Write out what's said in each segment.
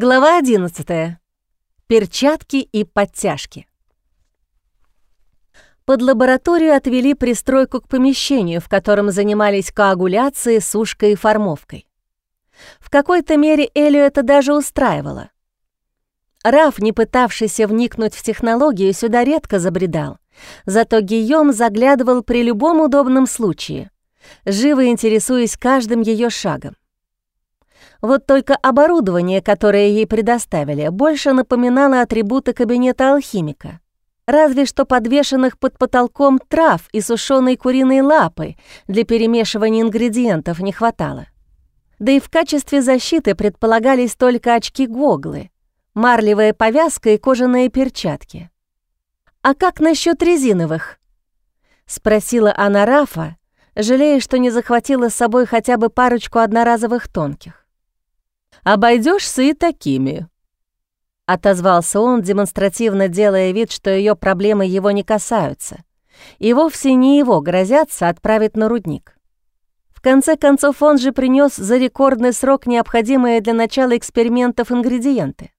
Глава 11. Перчатки и подтяжки. Под лабораторию отвели пристройку к помещению, в котором занимались коагуляцией, сушкой и формовкой. В какой-то мере Элю это даже устраивало. Раф, не пытавшийся вникнуть в технологию, сюда редко забредал, зато Гийом заглядывал при любом удобном случае, живо интересуясь каждым ее шагом. Вот только оборудование, которое ей предоставили, больше напоминало атрибуты кабинета алхимика. Разве что подвешенных под потолком трав и сушеной куриной лапы для перемешивания ингредиентов не хватало. Да и в качестве защиты предполагались только очки-гоглы, марлевая повязка и кожаные перчатки. «А как насчет резиновых?» — спросила она Рафа, жалея, что не захватила с собой хотя бы парочку одноразовых тонких. Обойдешься и такими», — отозвался он, демонстративно делая вид, что ее проблемы его не касаются, и вовсе не его грозятся отправить на рудник. В конце концов, он же принес за рекордный срок необходимые для начала экспериментов ингредиенты.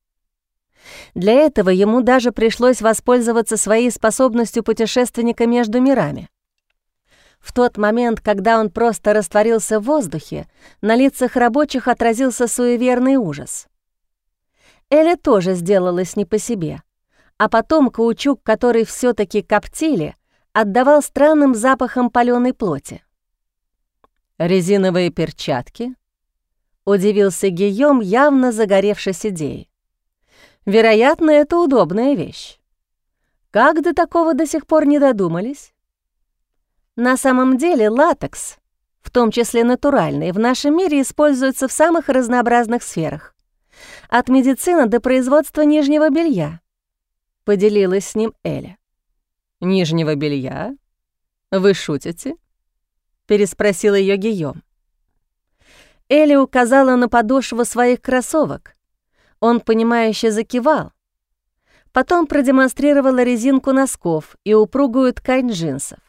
Для этого ему даже пришлось воспользоваться своей способностью путешественника между мирами. В тот момент, когда он просто растворился в воздухе, на лицах рабочих отразился суеверный ужас. Эля тоже сделалась не по себе, а потом каучук, который все таки коптили, отдавал странным запахом паленой плоти. «Резиновые перчатки?» — удивился Гийом, явно загоревшись идеей. «Вероятно, это удобная вещь. Как до такого до сих пор не додумались?» На самом деле латекс, в том числе натуральный, в нашем мире используется в самых разнообразных сферах. От медицины до производства нижнего белья. Поделилась с ним Эля. «Нижнего белья? Вы шутите?» Переспросил ее Гийом. Эля указала на подошву своих кроссовок. Он, понимающе закивал. Потом продемонстрировала резинку носков и упругую ткань джинсов.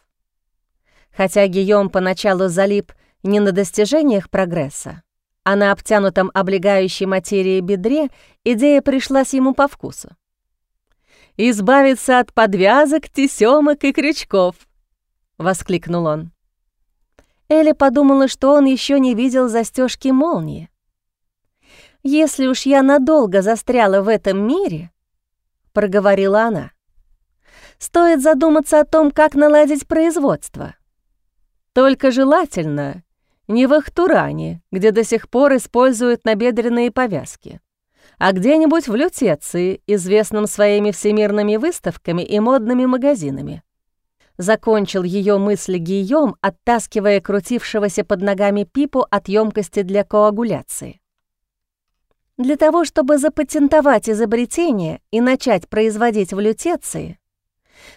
Хотя Гийом поначалу залип не на достижениях прогресса, а на обтянутом облегающей материи бедре идея пришлась ему по вкусу. «Избавиться от подвязок, тесёмок и крючков!» — воскликнул он. Элли подумала, что он еще не видел застежки молнии. «Если уж я надолго застряла в этом мире», — проговорила она, — «стоит задуматься о том, как наладить производство». Только желательно не в Ахтуране, где до сих пор используют набедренные повязки, а где-нибудь в Лютеции, известном своими всемирными выставками и модными магазинами. Закончил ее мысли Гийом, оттаскивая крутившегося под ногами Пипу от емкости для коагуляции. Для того, чтобы запатентовать изобретение и начать производить в лютеции,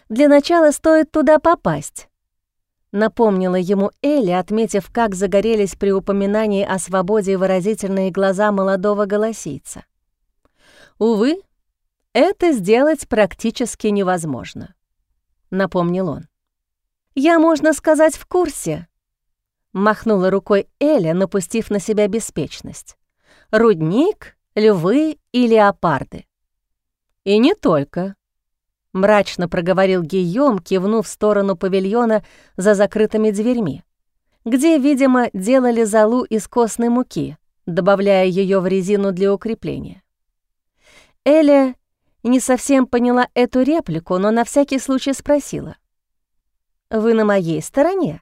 для начала стоит туда попасть, Напомнила ему Элли, отметив, как загорелись при упоминании о свободе выразительные глаза молодого голосийца. «Увы, это сделать практически невозможно», — напомнил он. «Я, можно сказать, в курсе», — махнула рукой Эля, напустив на себя беспечность. «Рудник, львы и леопарды». «И не только», мрачно проговорил Гийом, кивнув в сторону павильона за закрытыми дверьми, где, видимо, делали залу из костной муки, добавляя ее в резину для укрепления. Эля не совсем поняла эту реплику, но на всякий случай спросила. «Вы на моей стороне?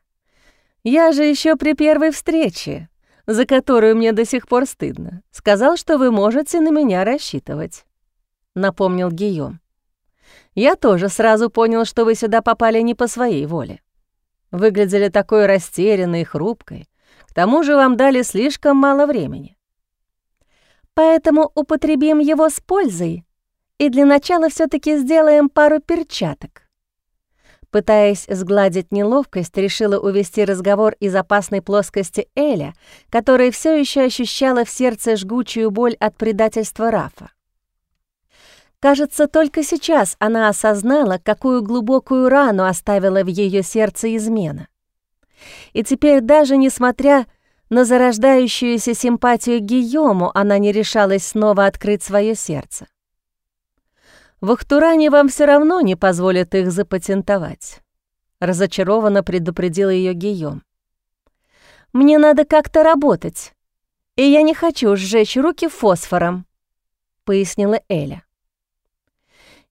Я же еще при первой встрече, за которую мне до сих пор стыдно, сказал, что вы можете на меня рассчитывать», — напомнил Гийом. Я тоже сразу понял, что вы сюда попали не по своей воле. Выглядели такой растерянной и хрупкой. К тому же вам дали слишком мало времени. Поэтому употребим его с пользой и для начала все таки сделаем пару перчаток. Пытаясь сгладить неловкость, решила увести разговор из опасной плоскости Эля, которая все еще ощущала в сердце жгучую боль от предательства Рафа. Кажется, только сейчас она осознала, какую глубокую рану оставила в ее сердце измена. И теперь даже несмотря На зарождающуюся симпатию Гийому она не решалась снова открыть свое сердце. В вам все равно не позволят их запатентовать. Разочарованно предупредил ее Гийом. Мне надо как-то работать, и я не хочу сжечь руки фосфором», — пояснила Эля.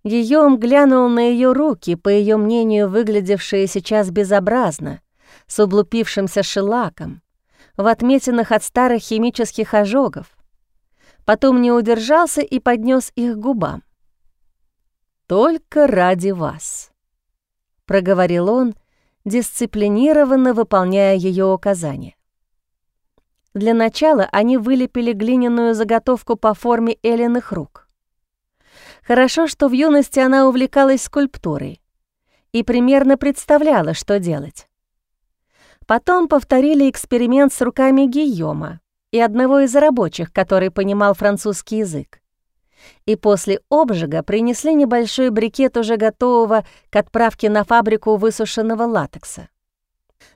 Гийом глянул на ее руки, по ее мнению, выглядевшие сейчас безобразно, с облупившимся шелаком, в отметинах от старых химических ожогов. Потом не удержался и поднес их к губам. «Только ради вас», — проговорил он, дисциплинированно выполняя ее указания. Для начала они вылепили глиняную заготовку по форме Элиных рук. Хорошо, что в юности она увлекалась скульптурой и примерно представляла, что делать. Потом повторили эксперимент с руками Гийома и одного из рабочих, который понимал французский язык. И после обжига принесли небольшой брикет уже готового к отправке на фабрику высушенного латекса.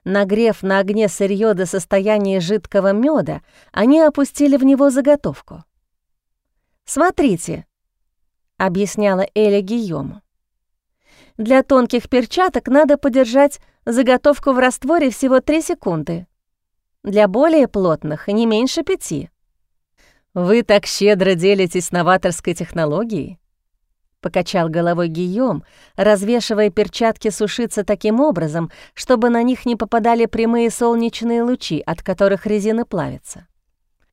Нагрев на огне сырье до состояния жидкого меда, они опустили в него заготовку. «Смотрите», — объясняла Эля Гийому. «Для тонких перчаток надо подержать заготовку в растворе всего 3 секунды. Для более плотных — не меньше пяти». «Вы так щедро делитесь новаторской технологией?» покачал головой Гийом, развешивая перчатки сушиться таким образом, чтобы на них не попадали прямые солнечные лучи, от которых резина плавится.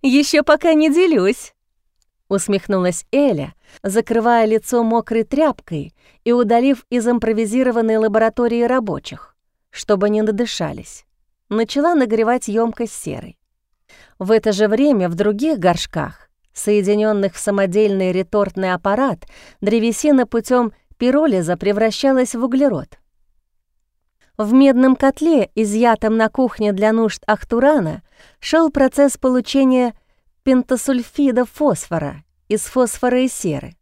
Еще пока не делюсь», — усмехнулась Эля, закрывая лицо мокрой тряпкой и удалив из импровизированной лаборатории рабочих, чтобы не надышались. Начала нагревать емкость серой. В это же время в других горшках соединенных в самодельный ретортный аппарат, древесина путем пиролиза превращалась в углерод. В медном котле, изъятом на кухне для нужд Ахтурана, шел процесс получения пентасульфида фосфора из фосфора и серы.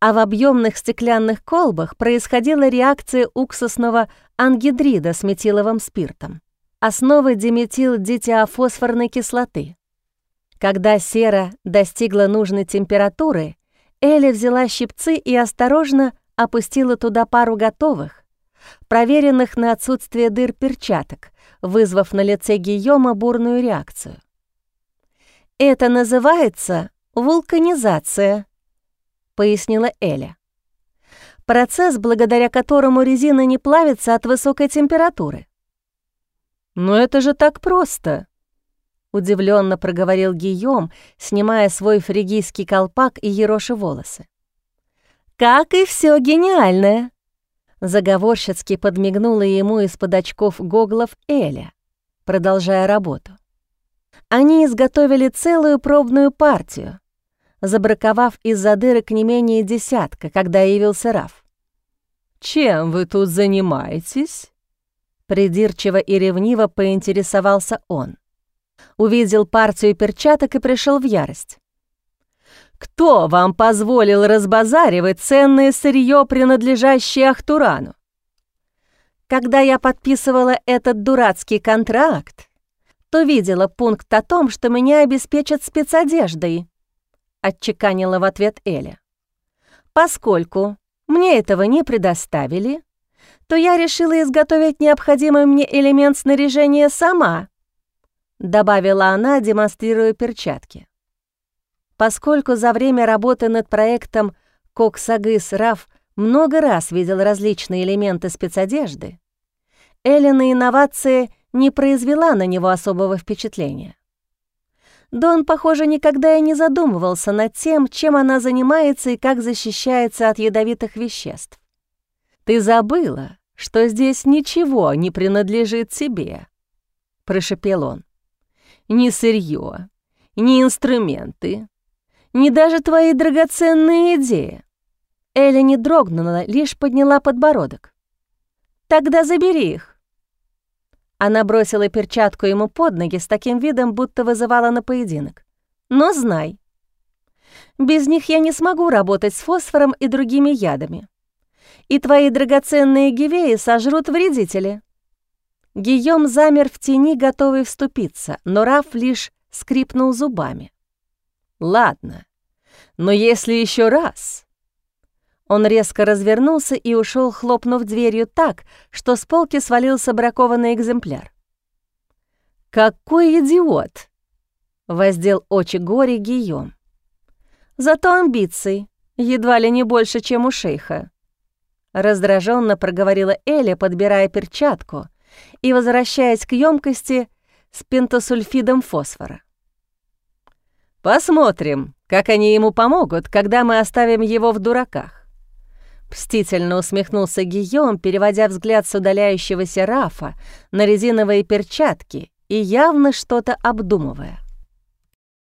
А в объемных стеклянных колбах происходила реакция уксусного ангидрида с метиловым спиртом, основы диметилдитиофосфорной кислоты. Когда сера достигла нужной температуры, Эля взяла щипцы и осторожно опустила туда пару готовых, проверенных на отсутствие дыр перчаток, вызвав на лице Гийома бурную реакцию. «Это называется вулканизация», — пояснила Эля. «Процесс, благодаря которому резина не плавится от высокой температуры». «Но это же так просто», Удивленно проговорил Гийом, снимая свой фригийский колпак и ероши волосы. «Как и все гениальное!» Заговорщицки подмигнула ему из-под очков гоглов Эля, продолжая работу. Они изготовили целую пробную партию, забраковав из-за дырок не менее десятка, когда явился Раф. «Чем вы тут занимаетесь?» Придирчиво и ревниво поинтересовался он увидел партию перчаток и пришел в ярость. «Кто вам позволил разбазаривать ценное сырье, принадлежащее Ахтурану?» Когда я подписывала этот дурацкий контракт, то видела пункт о том, что меня обеспечат спецодеждой, отчеканила в ответ Эля. Поскольку мне этого не предоставили, то я решила изготовить необходимый мне элемент снаряжения сама добавила она, демонстрируя перчатки. Поскольку за время работы над проектом Коксагыс Раф много раз видел различные элементы спецодежды, Эллина инновация не произвела на него особого впечатления. Дон, похоже, никогда и не задумывался над тем, чем она занимается и как защищается от ядовитых веществ. «Ты забыла, что здесь ничего не принадлежит тебе», — прошепел он ни сырье, ни инструменты, ни даже твои драгоценные идеи. Эля не дрогнула, лишь подняла подбородок. «Тогда забери их». Она бросила перчатку ему под ноги с таким видом, будто вызывала на поединок. «Но знай, без них я не смогу работать с фосфором и другими ядами. И твои драгоценные гивеи сожрут вредители». Гийом замер в тени, готовый вступиться, но Раф лишь скрипнул зубами. «Ладно, но если еще раз...» Он резко развернулся и ушел, хлопнув дверью так, что с полки свалился бракованный экземпляр. «Какой идиот!» — воздел очи горе Гийом. «Зато амбиций, едва ли не больше, чем у шейха». Раздраженно проговорила Эля, подбирая перчатку и возвращаясь к емкости с пентосульфидом фосфора. «Посмотрим, как они ему помогут, когда мы оставим его в дураках». Мстительно усмехнулся Гийом, переводя взгляд с удаляющегося Рафа на резиновые перчатки и явно что-то обдумывая.